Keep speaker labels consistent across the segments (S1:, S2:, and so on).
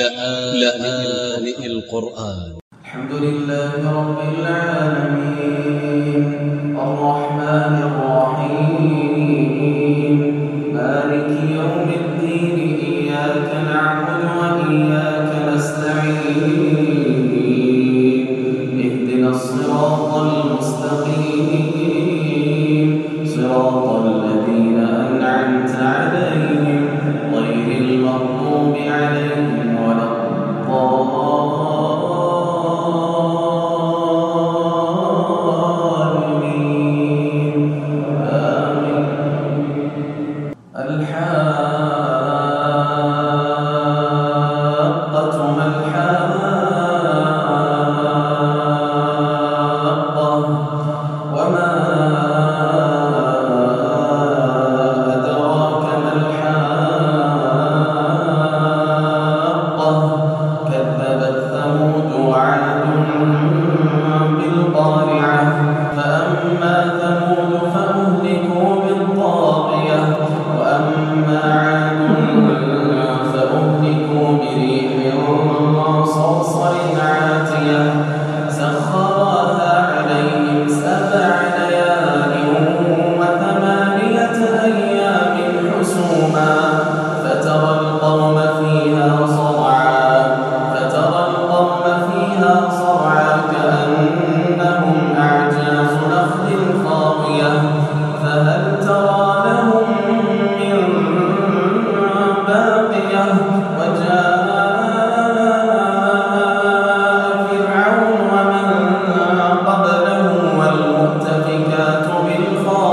S1: لآن القرآن.
S2: الحمد لله رب العالمين.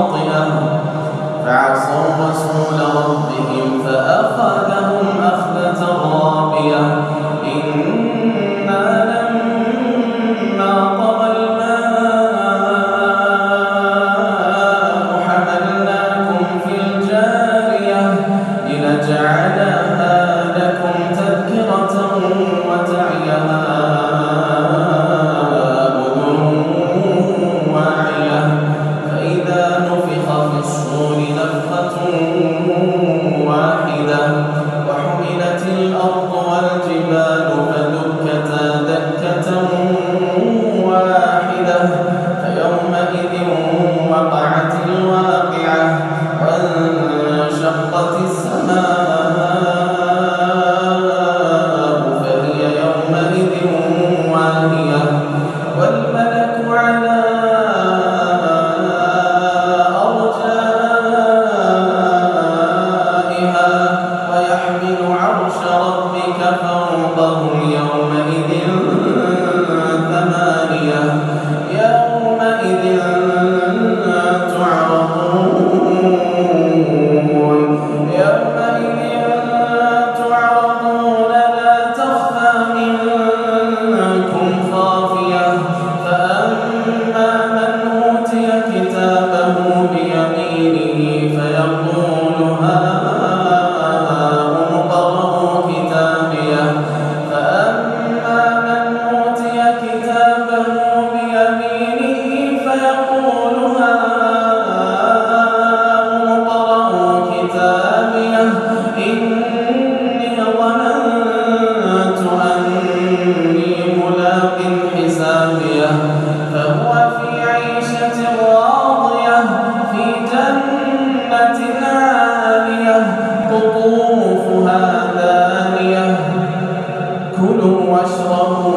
S2: خاطئة فعصوا رسول ربهم فأخذهم أخذة رابية. إن كلوا واشربوا